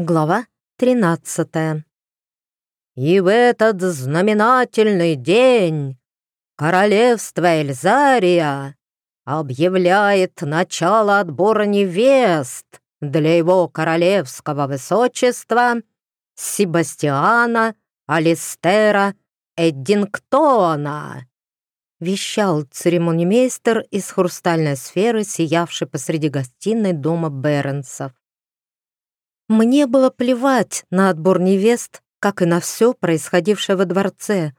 Глава 13 «И в этот знаменательный день королевство Эльзария объявляет начало отбора невест для его королевского высочества Себастьяна Алистера Эддингтона», вещал церемонимейстер из хрустальной сферы, сиявший посреди гостиной дома Беренсов. Мне было плевать на отбор невест, как и на все происходившее во дворце.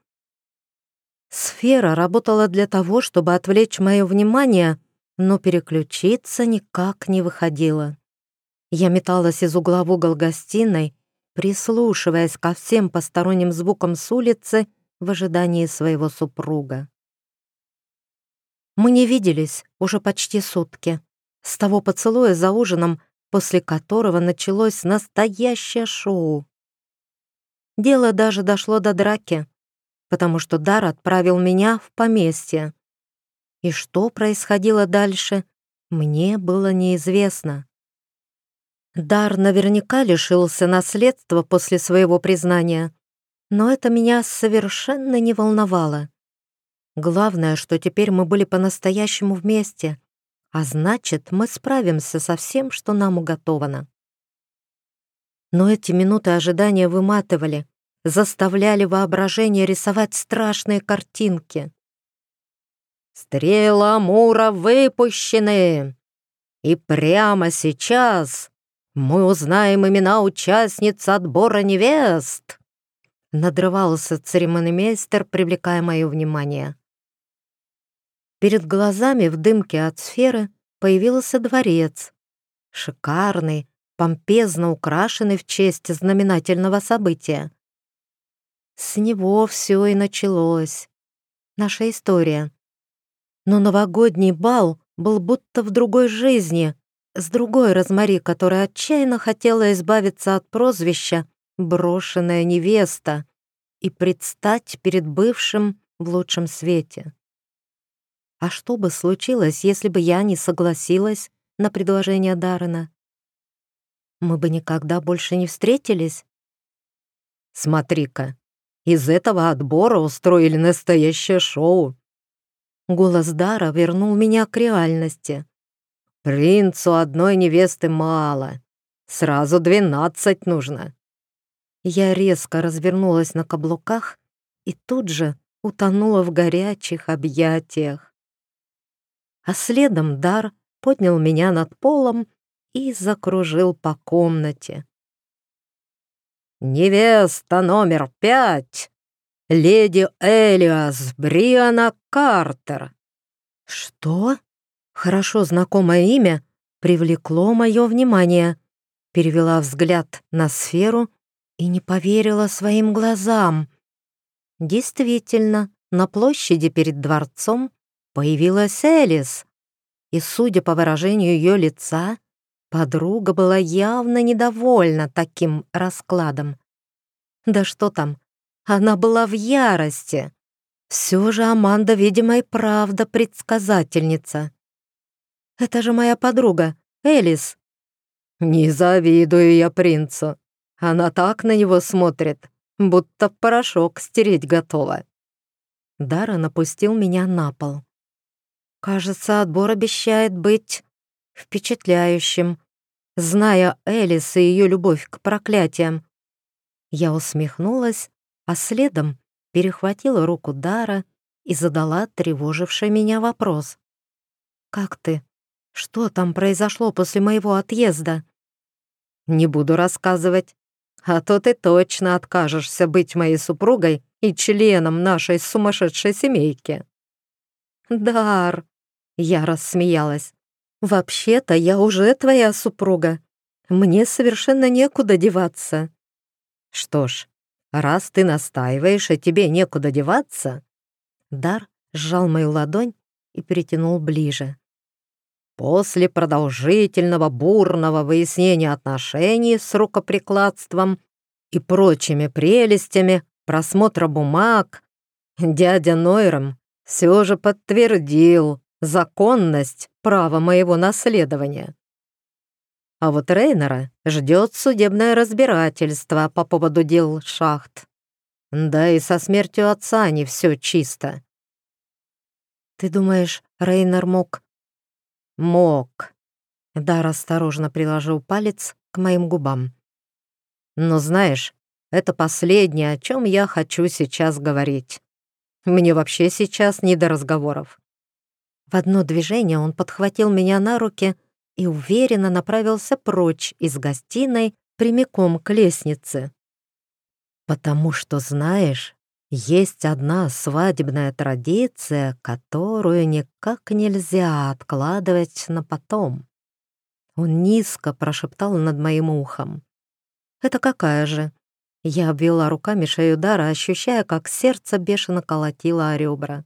Сфера работала для того, чтобы отвлечь мое внимание, но переключиться никак не выходила. Я металась из угла в угол гостиной, прислушиваясь ко всем посторонним звукам с улицы в ожидании своего супруга. Мы не виделись уже почти сутки. С того поцелуя за ужином после которого началось настоящее шоу. Дело даже дошло до драки, потому что Дар отправил меня в поместье. И что происходило дальше, мне было неизвестно. Дар наверняка лишился наследства после своего признания, но это меня совершенно не волновало. Главное, что теперь мы были по-настоящему вместе, а значит, мы справимся со всем, что нам уготовано. Но эти минуты ожидания выматывали, заставляли воображение рисовать страшные картинки. «Стрелы Амура выпущены! И прямо сейчас мы узнаем имена участниц отбора невест!» Надрывался церемонимейстер, привлекая мое внимание. Перед глазами в дымке от сферы появился дворец. Шикарный, помпезно украшенный в честь знаменательного события. С него все и началось. Наша история. Но новогодний бал был будто в другой жизни, с другой Розмари, которая отчаянно хотела избавиться от прозвища «брошенная невеста» и предстать перед бывшим в лучшем свете. А что бы случилось, если бы я не согласилась на предложение Даррена? Мы бы никогда больше не встретились? Смотри-ка, из этого отбора устроили настоящее шоу. Голос Дара вернул меня к реальности. Принцу одной невесты мало. Сразу двенадцать нужно. Я резко развернулась на каблуках и тут же утонула в горячих объятиях а следом Дар поднял меня над полом и закружил по комнате. «Невеста номер пять, леди Элиас Бриана Картер». «Что?» Хорошо знакомое имя привлекло мое внимание. Перевела взгляд на сферу и не поверила своим глазам. Действительно, на площади перед дворцом появилась Элис. И, судя по выражению ее лица, подруга была явно недовольна таким раскладом. Да что там, она была в ярости. Все же Аманда, видимо, и правда предсказательница. Это же моя подруга, Элис. Не завидую я принцу. Она так на него смотрит, будто порошок стереть готова. Дара напустил меня на пол. Кажется, отбор обещает быть впечатляющим, зная Элис и ее любовь к проклятиям. Я усмехнулась, а следом перехватила руку Дара и задала тревоживший меня вопрос. «Как ты? Что там произошло после моего отъезда?» «Не буду рассказывать, а то ты точно откажешься быть моей супругой и членом нашей сумасшедшей семейки». «Дар!» — я рассмеялась. «Вообще-то я уже твоя супруга. Мне совершенно некуда деваться». «Что ж, раз ты настаиваешь, и тебе некуда деваться...» Дар сжал мою ладонь и притянул ближе. После продолжительного бурного выяснения отношений с рукоприкладством и прочими прелестями, просмотра бумаг, дядя Нойром все же подтвердил законность права моего наследования. А вот Рейнера ждет судебное разбирательство по поводу дел шахт. Да и со смертью отца не все чисто. Ты думаешь, Рейнер мог? Мог. Дар осторожно приложил палец к моим губам. Но знаешь, это последнее, о чем я хочу сейчас говорить. Мне вообще сейчас не до разговоров. В одно движение он подхватил меня на руки и уверенно направился прочь из гостиной прямиком к лестнице. «Потому что, знаешь, есть одна свадебная традиция, которую никак нельзя откладывать на потом». Он низко прошептал над моим ухом. «Это какая же?» Я обвела руками шею Дара, ощущая, как сердце бешено колотило о ребра.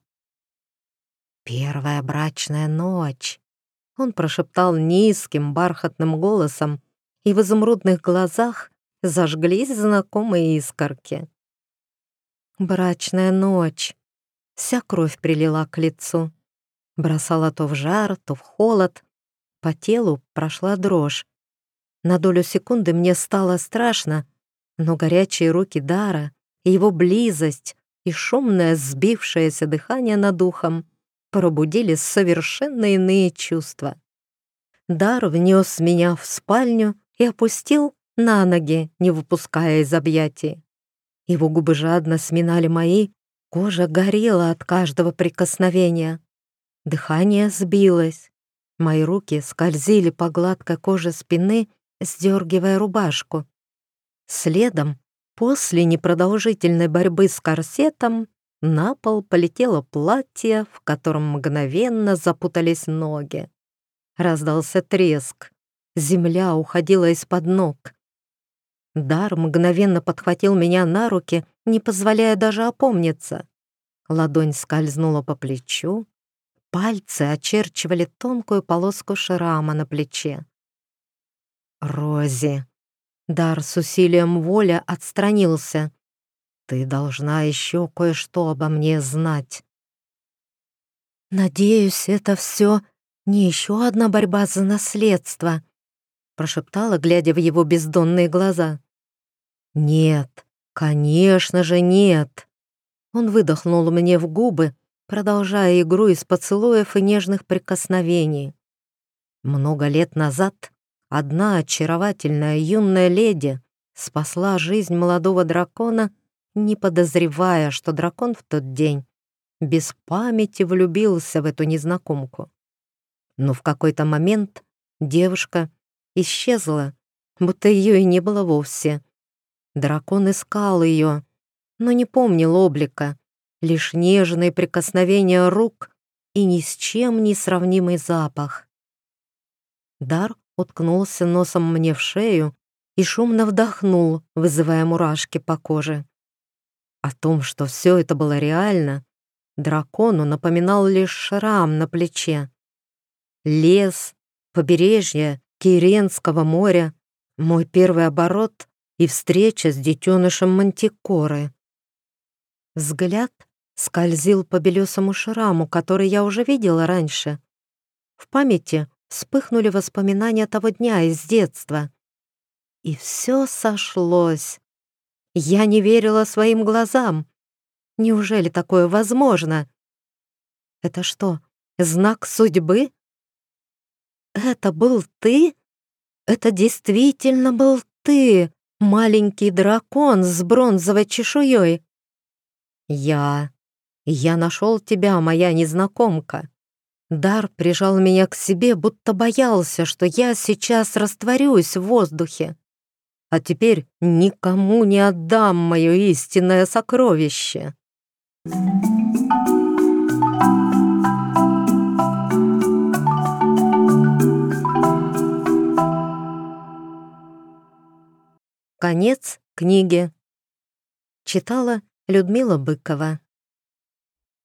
«Первая брачная ночь!» Он прошептал низким бархатным голосом, и в изумрудных глазах зажглись знакомые искорки. «Брачная ночь!» Вся кровь прилила к лицу. Бросала то в жар, то в холод. По телу прошла дрожь. На долю секунды мне стало страшно, но горячие руки Дара, его близость, и шумное сбившееся дыхание над ухом пробудили совершенно иные чувства. Дар внес меня в спальню и опустил на ноги, не выпуская из объятий. Его губы жадно сминали мои, кожа горела от каждого прикосновения. Дыхание сбилось. Мои руки скользили по гладкой коже спины, сдергивая рубашку. Следом, после непродолжительной борьбы с корсетом, на пол полетело платье, в котором мгновенно запутались ноги. Раздался треск. Земля уходила из-под ног. Дар мгновенно подхватил меня на руки, не позволяя даже опомниться. Ладонь скользнула по плечу. Пальцы очерчивали тонкую полоску шрама на плече. «Рози!» Дар с усилием воли отстранился. Ты должна еще кое-что обо мне знать. Надеюсь, это все не еще одна борьба за наследство, прошептала, глядя в его бездонные глаза. Нет, конечно же нет. Он выдохнул мне в губы, продолжая игру из поцелуев и нежных прикосновений. Много лет назад одна очаровательная юная леди спасла жизнь молодого дракона не подозревая, что дракон в тот день без памяти влюбился в эту незнакомку. Но в какой-то момент девушка исчезла, будто ее и не было вовсе. Дракон искал ее, но не помнил облика, лишь нежные прикосновения рук и ни с чем не сравнимый запах. Дар уткнулся носом мне в шею и шумно вдохнул, вызывая мурашки по коже. О том, что все это было реально, дракону напоминал лишь шрам на плече. Лес, побережье Киренского моря, мой первый оборот и встреча с детенышем Мантикоры. Взгляд скользил по белесому шраму, который я уже видела раньше. В памяти вспыхнули воспоминания того дня из детства. И все сошлось. Я не верила своим глазам. Неужели такое возможно? Это что, знак судьбы? Это был ты? Это действительно был ты, маленький дракон с бронзовой чешуей. Я. Я нашел тебя, моя незнакомка. Дар прижал меня к себе, будто боялся, что я сейчас растворюсь в воздухе а теперь никому не отдам мое истинное сокровище. Конец книги. Читала Людмила Быкова.